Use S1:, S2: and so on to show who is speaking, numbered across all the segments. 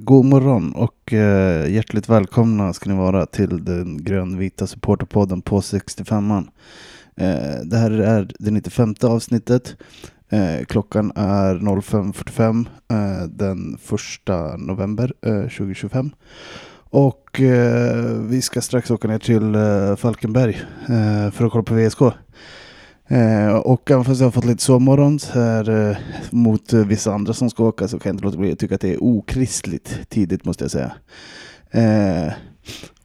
S1: god morgon och eh, hjärtligt välkomna ska ni vara till den grönvita supporterpodden på 65an. Eh, det här är det 95 avsnittet. Eh, klockan är 05.45 eh, den 1 november eh, 2025. Och eh, vi ska strax åka ner till eh, Falkenberg för att kolla på VSK. Eh, och även fast jag har fått lite sovmorgon här eh, mot eh, vissa andra som ska åka så kan jag inte låta bli att tycka att det är okristligt tidigt måste jag säga. Eh,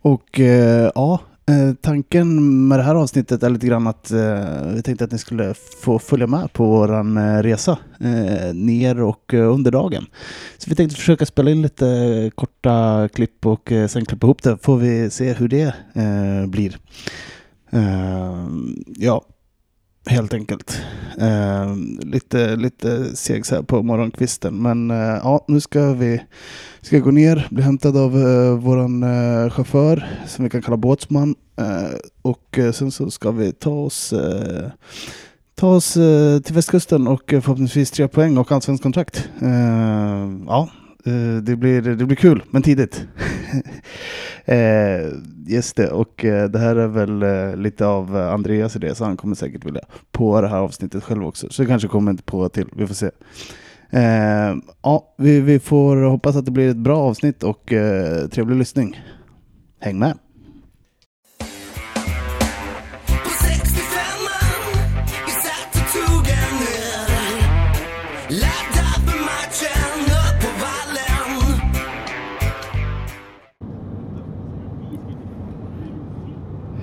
S1: och eh, ja, eh, tanken med det här avsnittet är lite grann att vi tänkte att ni skulle få följa med på våran resa ner och under dagen. Så vi tänkte försöka spela in lite korta klipp och sen klippa ihop det. Får vi se hur det blir. ja, helt enkelt. Eh, lite, lite seg så här på morgonkvisten. Men eh, ja, nu ska vi ska gå ner, bli hämtad av eh, vår eh, chaufför som vi kan kalla båtsman. Eh, och eh, sen så ska vi ta oss eh, ta oss eh, till västkusten och eh, förhoppningsvis tre poäng och allsvensk kontrakt. Eh, ja, det, blir, det blir kul, men tidigt. Eh, just det, och eh, det här är väl eh, lite av eh, Andreas idé, så han kommer säkert vilja på det här avsnittet själv också. Så det kanske kommer inte på till, vi får se. Eh, ja, vi, vi får hoppas att det blir ett bra avsnitt och eh, trevlig lyssning. Häng med!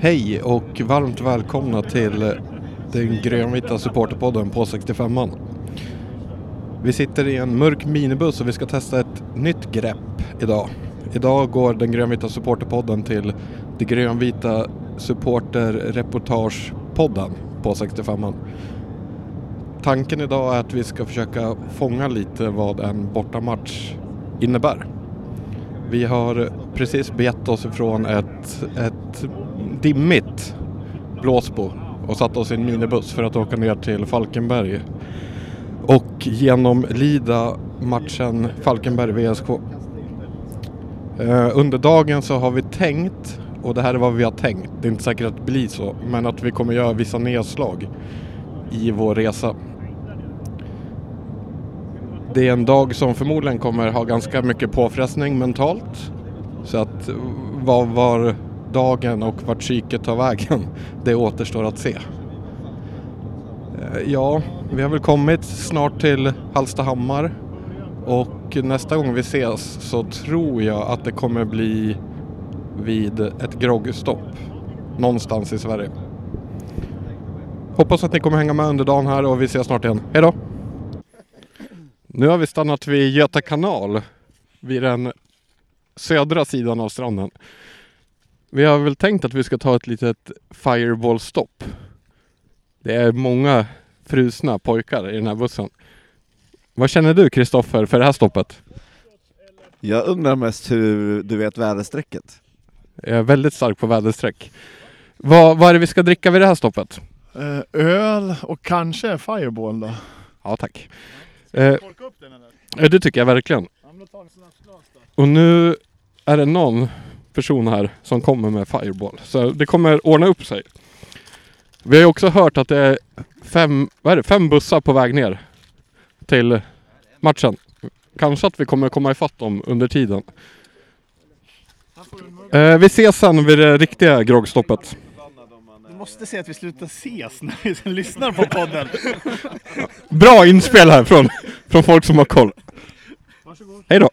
S2: Hej och varmt välkomna till den grönvita supporterpodden på 65an. Vi sitter i en mörk minibuss och vi ska testa ett nytt grepp idag. Idag går den grönvita supporterpodden till det grönvita supporterreportagepodden på 65an. Tanken idag är att vi ska försöka fånga lite vad en bortamatch innebär. Vi har precis begett oss ifrån ett, ett dimmigt Blåsbo och satte oss i en minibuss för att åka ner till Falkenberg och genomlida matchen Falkenberg-VSK. Eh, under dagen så har vi tänkt, och det här är vad vi har tänkt, det är inte säkert att det blir så, men att vi kommer göra vissa nedslag i vår resa. Det är en dag som förmodligen kommer ha ganska mycket påfrestning mentalt. Så att vad var dagen och vart psyket tar vägen, det återstår att se. Eh, ja, vi har väl kommit snart till Hallstahammar och nästa gång vi ses så tror jag att det kommer bli vid ett groggstopp någonstans i Sverige. Hoppas att ni kommer hänga med under dagen här och vi ses snart igen. Hej då! Nu har vi stannat vid Göta kanal vid den södra sidan av stranden. Vi har väl tänkt att vi ska ta ett litet fireball-stopp. Det är många frusna pojkar i den här bussen. Vad känner du Kristoffer för det här stoppet?
S3: Jag undrar mest hur du vet väderstrecket?
S2: Jag är väldigt stark på väderstreck. Vad, vad är det vi ska dricka vid det här stoppet?
S4: Uh, öl och kanske Fireball då?
S2: Ja tack. Ska uh, upp den eller? Det tycker jag verkligen. Och nu är det någon person här som kommer med Fireball. Så det kommer ordna upp sig. Vi har ju också hört att det är fem, vad är det, fem bussar på väg ner till matchen. Kanske att vi kommer komma ifatt dem under tiden. Eh, vi ses sen vid det riktiga groggstoppet.
S4: Du måste säga att vi slutar ses när vi lyssnar på podden.
S2: Bra inspel här från, från folk som har koll. Hej då!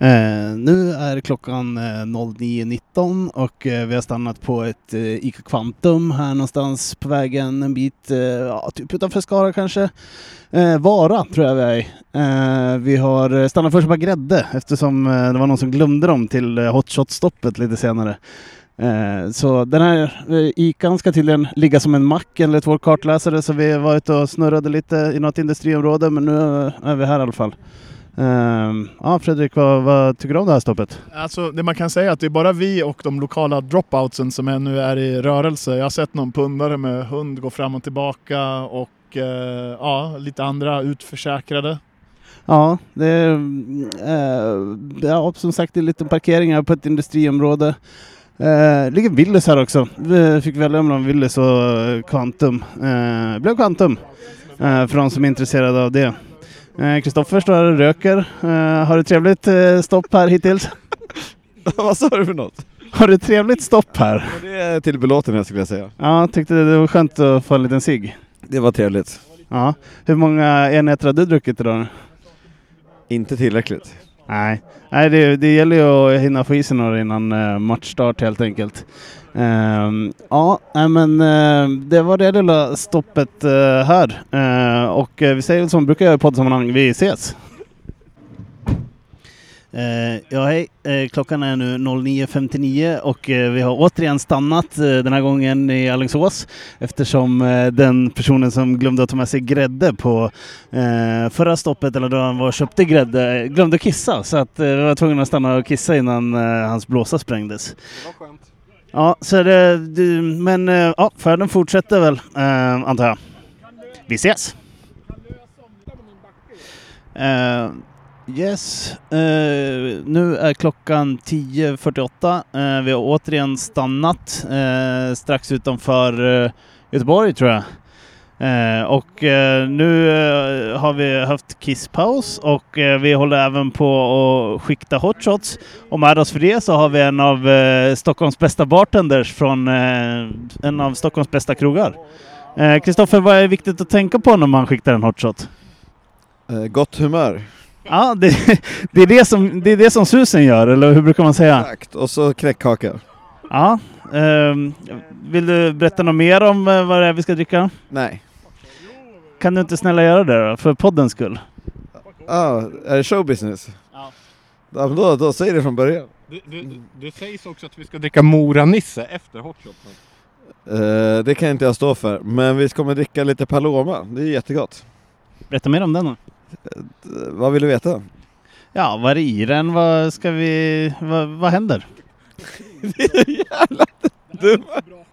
S1: Eh, nu är klockan eh, 09.19 och eh, vi har stannat på ett eh, ICA Quantum här någonstans på vägen en bit, eh, ja, typ utanför Skara kanske. Eh, Vara tror jag vi är eh, Vi har stannat först på grädde eftersom eh, det var någon som glömde dem till eh, hotshot-stoppet lite senare. Eh, så den här ICAn ska tydligen ligga som en mack enligt vår kartläsare så vi var ute och snurrade lite i något industriområde men nu är vi här i alla fall. Um, ja, Fredrik, vad, vad, tycker du om det här stoppet?
S4: Alltså, det man kan säga är att det är bara vi och de lokala dropoutsen som ännu är i rörelse. Jag har sett någon pundare med hund gå fram och tillbaka och uh, ja, lite andra utförsäkrade.
S1: Ja, det är, eh, ja, som sagt det är lite parkeringar på ett industriområde. Eh, ligger Willys här också. Vi fick välja mellan Willys och eh, Quantum. Eh, blev Quantum eh, för de som är intresserade av det. Eh, Kristoffer står här och röker. Eh, har du trevligt eh, stopp här hittills?
S3: Vad sa du för något?
S1: Har du trevligt stopp här?
S3: Det är till belåtenhet skulle jag säga.
S1: Ja, tyckte det var skönt att få en liten cigg.
S3: Det var trevligt.
S1: Ja. Hur många enheter har du druckit idag?
S3: Inte tillräckligt.
S1: Nej, Nej det, det gäller ju att hinna få i sig några innan matchstart helt enkelt. Ehm, ja, men uh, det var det lilla stoppet uh, här. Uh, och vi säger som brukar göra i poddsammanhang, vi ses! Ja, hej. Klockan är nu 09.59 och vi har återigen stannat den här gången i Alingsås eftersom den personen som glömde att ta med sig grädde på förra stoppet eller då han var köpte grädde glömde kissa så att vi var tvungna att stanna och kissa innan hans blåsa sprängdes.
S2: Det var skönt.
S1: Ja, så det, det, men eh, ja, färden fortsätter väl eh, antar jag. Vi ses! Eh, yes, nu är klockan 10.48. Vi har återigen stannat strax utanför Göteborg tror jag och nu har vi haft kisspaus och vi håller även på att skikta hotshots. Och med oss för det så har vi en av Stockholms bästa bartenders från en av Stockholms bästa krogar. Kristoffer, vad är viktigt att tänka på när man skiktar en hotshot?
S3: gott humör.
S1: Ja, det, det, är det, som, det är det som susen gör, eller hur brukar man säga?
S3: Exakt, och så knäckkaka.
S1: Ja. Um, vill du berätta något mer om vad det är vi ska dricka?
S3: Nej.
S1: Kan du inte snälla göra det då, för poddens skull?
S3: Ja, ah, är det showbusiness?
S1: Ja.
S3: ja då, då säg det från början.
S2: Det, det, det sägs också att vi ska dricka Mora-Nisse efter hotshoten.
S3: Uh, det kan inte jag stå för, men vi kommer dricka lite Paloma. Det är jättegott.
S1: Berätta mer om den då.
S3: Vad vill du veta?
S1: Ja, vad är det i den? Vad ska vi... Vad, vad händer?
S3: det är så jävla dumt!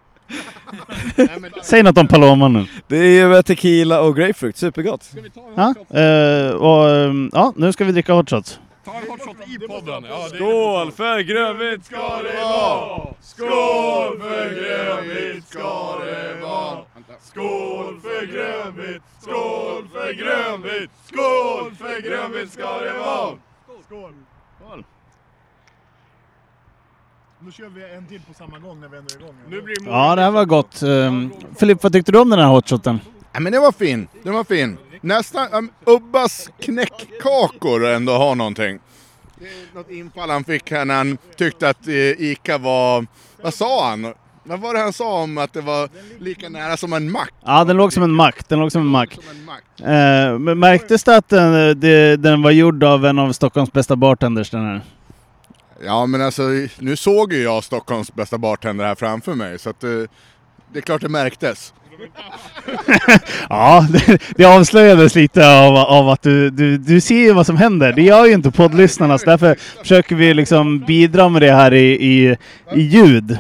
S1: Säg något om Paloma nu.
S3: Det är ju med tequila och grapefrukt, supergott.
S1: Ja, uh, och, um, ja, nu ska vi dricka hot shots.
S2: Ta en hot shot i podden! Ja,
S3: Skål för grönvitt ska det vara!
S5: Skål för grönvitt ska det vara! Skål för grönvitt, skål för grönvitt, skål för grönvitt ska det vara!
S4: Skål! Skål! Nu kör vi en till på samma gång när vi ändå är igång.
S2: Nu blir
S1: ja, det här var gott. Um, Filip, vad tyckte du om den här hotshoten?
S5: Ja, men det var fin. Den var fin. Nästan um, Ubbas knäckkakor ändå har någonting. Det är något infall han fick här när han tyckte att eh, ICA var... Vad sa han? Vad var det han sa om att det var lika nära som en mack?
S1: Ja, den låg som en mack. Den låg som en mack. Eh, men märktes det att den, det, den var gjord av en av Stockholms bästa bartenders den här?
S5: Ja, men alltså nu såg ju jag Stockholms bästa bartender här framför mig, så att eh, det är klart det märktes.
S1: ja, det, det avslöjades lite av, av att du, du, du ser ju vad som händer. Det gör ju inte poddlyssnarna, så därför försöker vi liksom bidra med det här i, i, i ljud.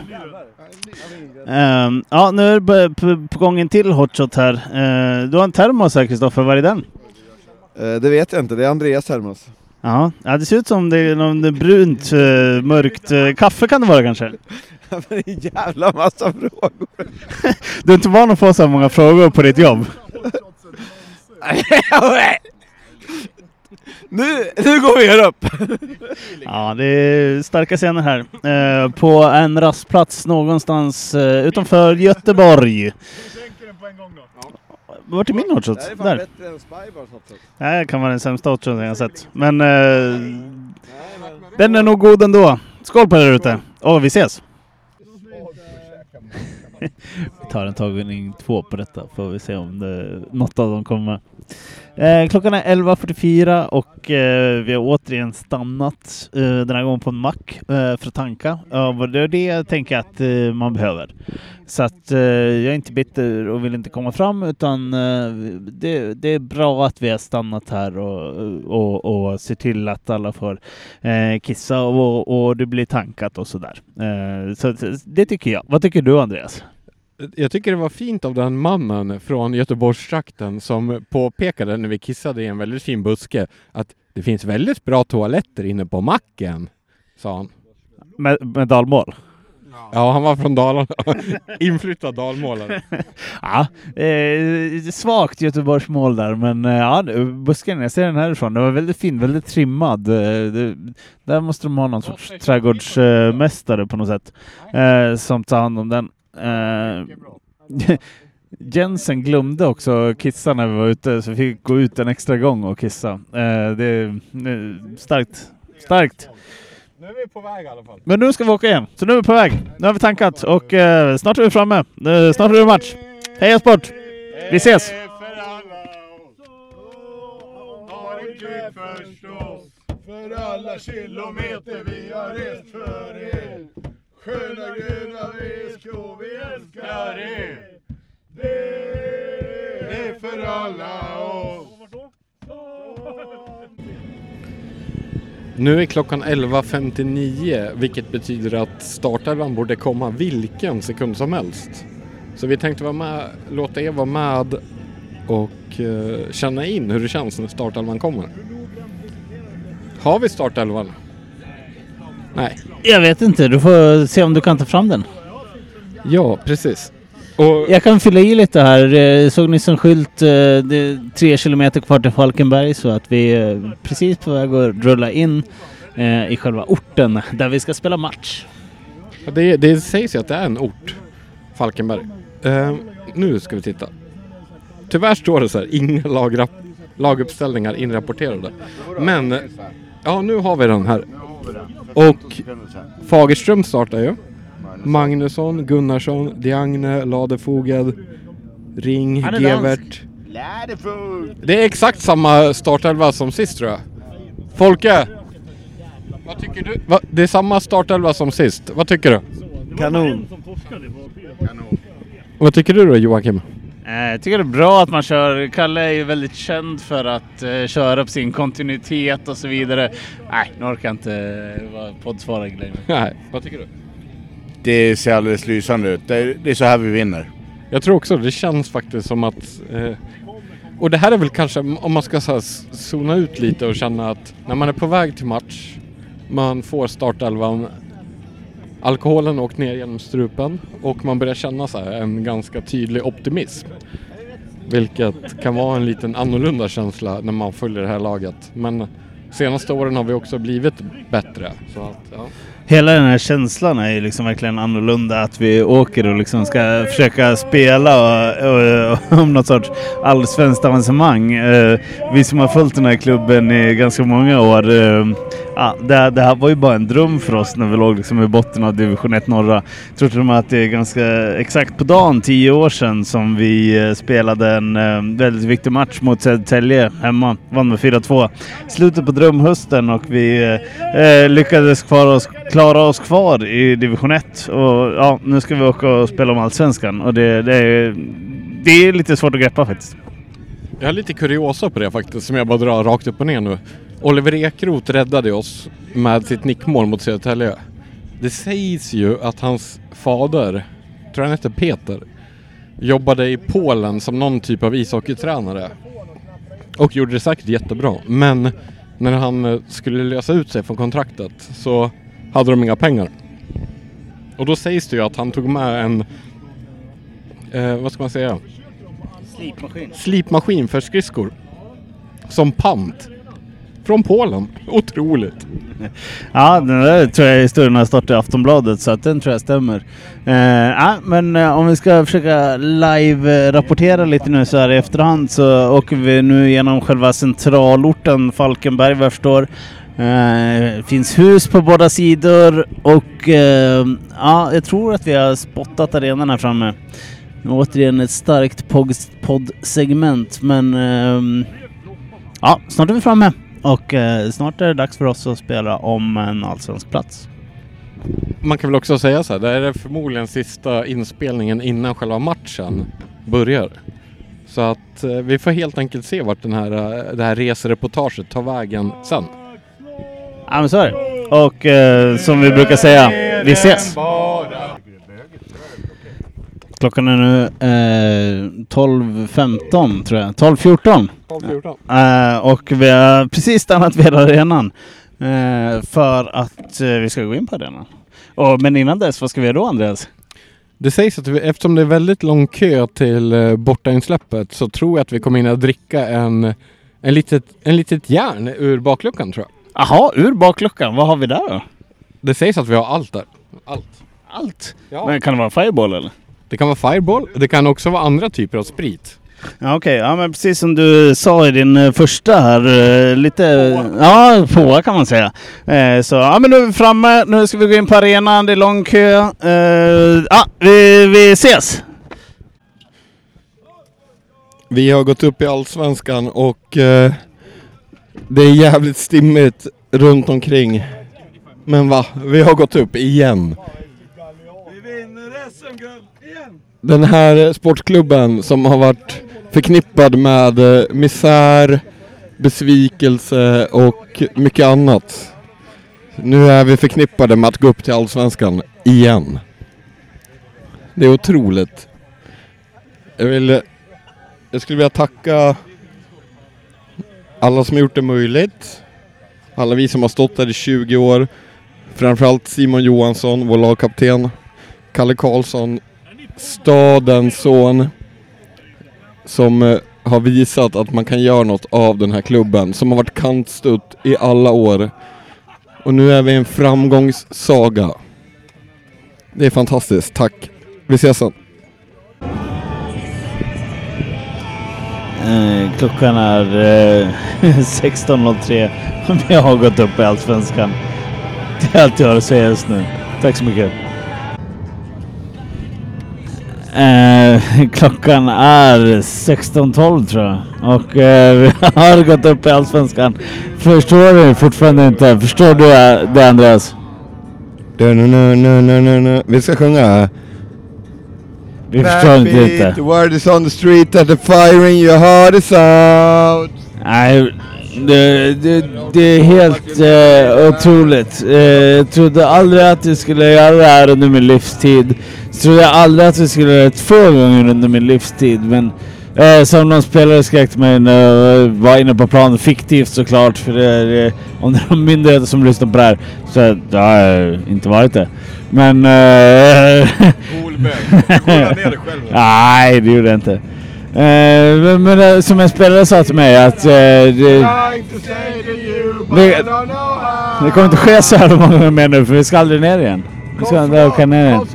S1: Um, ja, nu är det på, på gång en till hotshot här. Uh, du har en termos här Kristoffer, vad är den?
S3: Uh, det vet jag inte, det är Andreas termos.
S1: Ja, ja det ser ut som det är någon brunt, uh, mörkt kaffe kan det vara kanske?
S3: Ja, men en jävla massa frågor.
S1: du är inte van att få så många frågor på ditt jobb?
S3: nu, nu går vi upp!
S1: ja, det är starka scener här. Eh, på en rastplats någonstans eh, utanför Göteborg. Vart är min hotshot?
S3: Det är fan
S1: Där.
S3: bättre än Spybars hotshot.
S1: Nej, det kan vara den sämsta hotshoten jag har sett. Men eh, den är nog god ändå. Skål på er ute! Och vi ses! vi tar en tagning två på detta får vi se om det, något av dem kommer. Eh, klockan är 11.44 och eh, vi har återigen stannat eh, den här gången på en mack eh, för att tanka. Eh, det är det jag tänker att eh, man behöver. Så att eh, jag är inte bitter och vill inte komma fram utan eh, det, det, är bra att vi har stannat här och, och, och ser till att alla får eh, kissa och, och det blir tankat och sådär. Eh, så det tycker jag. Vad tycker du Andreas?
S2: Jag tycker det var fint av den mannen från Göteborgstrakten som påpekade när vi kissade i en väldigt fin buske att det finns väldigt bra toaletter inne på macken, sa han.
S1: Med, med dalmål?
S2: Ja, han var från Dalarna. Inflyttad dalmålare.
S1: Ja, eh, svagt Göteborgsmål där, men eh, ja, busken, jag ser den härifrån. Den var väldigt fin, väldigt trimmad. Eh, det, där måste de ha någon sorts trädgårdsmästare på något sätt eh, som tar hand om den. Eh, Jensen glömde också kissa när vi var ute, så vi fick gå ut en extra gång och kissa. Eh, det är starkt. Starkt.
S2: Nu är vi på väg i alla fall.
S1: Men nu ska vi åka igen, så nu är vi på väg. Nu har vi tankat och eh, snart är vi framme. Eh, snart är det match. Heja Sport! Vi ses!
S5: För alla kilometer vi har rest för er Sköna gröna VSK, vi älskar er Det är för alla oss
S2: Nu är klockan 11.59 vilket betyder att startelvan borde komma vilken sekund som helst. Så vi tänkte vara med, låta er vara med och eh, känna in hur det känns när startelvan kommer. Har vi startelvan? Nej.
S1: Jag vet inte, du får se om du kan ta fram den.
S2: Ja, precis. Och
S1: Jag kan fylla i lite här. Eh, Såg nyss en skylt, eh, det är tre kilometer kvar till Falkenberg så att vi är precis på väg att rulla in eh, i själva orten där vi ska spela match.
S2: det, det sägs ju att det är en ort, Falkenberg. Eh, nu ska vi titta. Tyvärr står det så här, inga lagrap- laguppställningar inrapporterade. Men, eh, ja nu har vi den här. Och Fagerström startar ju. Magnusson, Gunnarsson, Diagne, Ladefoged, Ring, Gevert. Det är exakt samma startelva som sist tror jag. Folke! Vad tycker du? Va? Det är samma startelva som sist. Vad tycker du?
S3: Kanon!
S2: Vad tycker du då Joakim?
S1: Eh, Jag tycker det är bra att man kör. Kalle är ju väldigt känd för att eh, köra på sin kontinuitet och så vidare. Nej, nu orkar jag inte eh, vara poddsvarig längre.
S2: Nej, vad tycker du?
S5: Det ser alldeles lysande ut. Det är, det är så här vi vinner.
S2: Jag tror också det känns faktiskt som att eh, och det här är väl kanske om man ska så här, zona ut lite och känna att när man är på väg till match man får startelvan alkoholen åkt ner genom strupen och man börjar känna så här, en ganska tydlig optimism. Vilket kan vara en liten annorlunda känsla när man följer det här laget. Men senaste åren har vi också blivit bättre. Så att, ja.
S1: Hela den här känslan är ju liksom verkligen annorlunda. Att vi åker och liksom ska försöka spela och, och, och, om något sorts allsvenskt avancemang. Eh, vi som har följt den här klubben i ganska många år. Eh, Ja, det, det här var ju bara en dröm för oss när vi låg liksom i botten av division 1 norra. Jag Tror till och med att det är ganska exakt på dagen, tio år sedan, som vi eh, spelade en eh, väldigt viktig match mot Södertälje hemma. Vann med 4-2. Slutet på drömhösten och vi eh, eh, lyckades kvar oss, klara oss kvar i division 1. Och ja, nu ska vi åka och spela om allsvenskan och det, det, är, det är lite svårt att greppa faktiskt.
S2: Jag har lite kuriosa på det faktiskt som jag bara drar rakt upp och ner nu. Oliver Ekroth räddade oss med sitt nickmål mot Södertälje. Det sägs ju att hans fader, tror han hette Peter, jobbade i Polen som någon typ av ishockeytränare. Och gjorde det säkert jättebra. Men när han eh, skulle lösa ut sig från kontraktet så hade de inga pengar. Och då sägs det ju att han tog med en, eh, vad ska man säga?
S1: Slipmaskin.
S2: slipmaskin för skridskor. Som pant. Från Polen. Otroligt.
S1: Ja, den där tror jag historien har stått i Aftonbladet så att den tror jag stämmer. Eh, ja, men eh, om vi ska försöka live-rapportera lite nu så här i efterhand så åker vi nu genom själva centralorten Falkenberg vad jag förstår. Eh, det finns hus på båda sidor och eh, ja, jag tror att vi har spottat arenan här framme. Återigen ett starkt poddsegment men eh, ja, snart är vi framme. Och eh, snart är det dags för oss att spela om en allsvensk plats.
S2: Man kan väl också säga så här, det här är förmodligen sista inspelningen innan själva matchen börjar. Så att eh, vi får helt enkelt se vart den här, eh, det här resereportaget tar vägen sen.
S1: Ja men så är det. Och eh, som vi brukar säga, vi ses! Klockan är nu eh, 12.15 tror jag. 12.14. Eh, och vi har precis stannat vid arenan. Eh, för att eh, vi ska gå in på arenan. Och, men innan dess, vad ska vi göra då Andreas?
S6: Det sägs att vi, eftersom det är väldigt lång kö till eh, bortainsläppet så tror jag att vi kommer in att dricka en, en, litet, en litet järn ur bakluckan tror jag.
S1: Jaha, ur bakluckan. Vad har vi där då?
S6: Det sägs att vi har allt där. Allt.
S1: Allt.
S6: Ja.
S1: Men kan det vara Fireball eller?
S6: Det kan vara Fireball, det kan också vara andra typer av sprit.
S1: Ja, Okej, ja men precis som du sa i din eh, första här, eh, lite... Ja, påa kan man säga. Eh, så ja men nu är vi framme, nu ska vi gå in på arenan, det är lång kö. Eh, ja, vi, vi ses!
S6: Vi har gått upp i Allsvenskan och eh, det är jävligt stimmigt runt omkring. Men va, vi har gått upp igen. Den här sportklubben som har varit förknippad med eh, misär, besvikelse och mycket annat. Nu är vi förknippade med att gå upp till Allsvenskan igen. Det är otroligt. Jag vill jag skulle vilja tacka alla som har gjort det möjligt. Alla vi som har stått där i 20 år. Framförallt Simon Johansson, vår lagkapten. Kalle Karlsson, stadens son. Som eh, har visat att man kan göra något av den här klubben. Som har varit kantstutt i alla år. Och nu är vi en framgångssaga. Det är fantastiskt. Tack. Vi ses sen.
S1: Eh, klockan är eh, 16.03 och vi har gått upp i Allsvenskan. Det är allt jag har att säga just nu. Tack så mycket. Eh, klockan är 16.12 tror jag. Och eh, vi har gått upp i Allsvenskan. Förstår du fortfarande inte? Förstår du det Andreas?
S6: Du, nu, nu, nu, nu, nu, nu. Vi ska sjunga.
S1: Vi förstår inte inte.
S7: The word is on the street that the firing your heart is out.
S1: Nej, det, det, det är helt eh, otroligt. Eh, jag trodde aldrig att vi skulle göra det här under min livstid. Jag trodde aldrig att vi skulle göra det två gånger under min livstid. Men eh, som någon spelare skrek mig när jag var inne på planen, fiktivt såklart. För det är, eh, om det är någon myndighet som lyssnar på det här så det har jag inte varit det. Men... Eh,
S7: Kolla ner dig själv.
S1: Nej, det gjorde jag inte. Eh, men, men eh, som en spelare sa till mig att eh, det, det, det kommer inte ske så här många gånger mer nu för vi ska aldrig ner igen. Vi ska inte åka ner igen.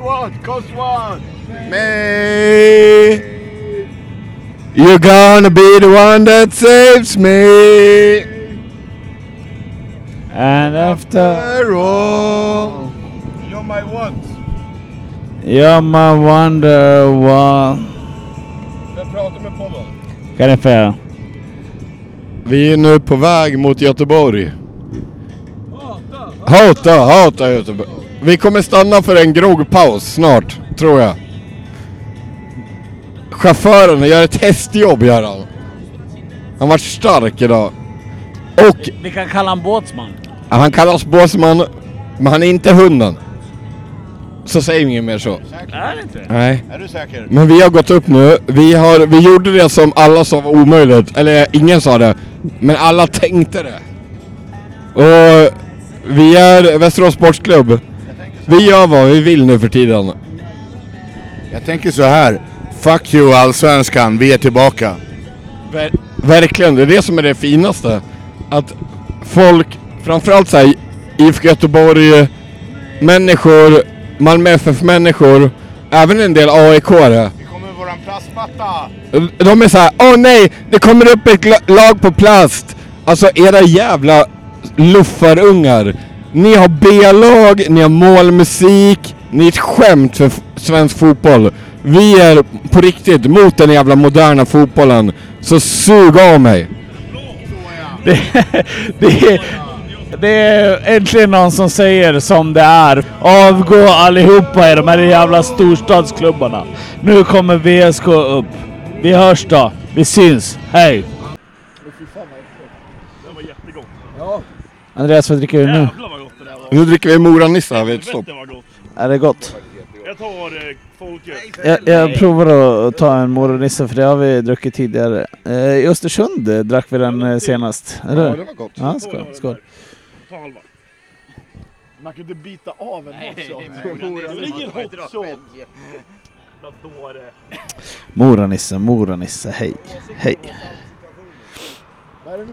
S7: Me. You're gonna be the one that saves me.
S1: And after
S7: After all.
S1: you're my wonderwall. Kan jag få göra?
S6: Vi är nu på väg mot Göteborg. Hata, hata Göteborg. Vi kommer stanna för en groggpaus snart, tror jag. Chauffören gör ett hästjobb gör han. Han varit stark idag. Och
S1: Vi kan kalla honom båtsman.
S6: han kallas båtsman, men han är inte hunden. Så säg inget mer så.
S1: Är det inte?
S6: Nej.
S5: Är du säker?
S6: Men vi har gått upp nu. Vi, har, vi gjorde det som alla sa var omöjligt. Eller ingen sa det. Men alla tänkte det. Och vi är Västerås Sportklubb. Vi gör vad vi vill nu för tiden.
S5: Jag tänker så här. Fuck you allsvenskan, vi är tillbaka.
S6: Ver verkligen, det är det som är det finaste. Att folk, framförallt såhär IFK Göteborg, människor, Malmö FF-människor, även en del AIK-are.
S5: Vi kommer våran plastmatta.
S6: De är så här: åh nej, det kommer upp ett lag på plast. Alltså era jävla luffarungar. Ni har B-lag, ni har målmusik, ni är ett skämt för svensk fotboll. Vi är på riktigt mot den jävla moderna fotbollen. Så sug av mig.
S1: Det, det, är, det är äntligen någon som säger som det är. Avgå allihopa i de här jävla storstadsklubbarna. Nu kommer VSK upp. Vi hörs då. Vi syns. Hej! Andreas, vad dricker du nu?
S6: Nu dricker vi Moranissa vid ett stopp.
S1: Är det gott?
S8: Jag tar eh,
S1: Jag, jag provar att ta en moronissa för det har vi druckit tidigare. Eh, I Östersund eh, drack vi den eh, senast, eller
S2: Ja, det var gott.
S1: Ja, skål. skål.
S4: Man kan inte bita av en också.
S1: Moronisse, moronisse, hej. Hej.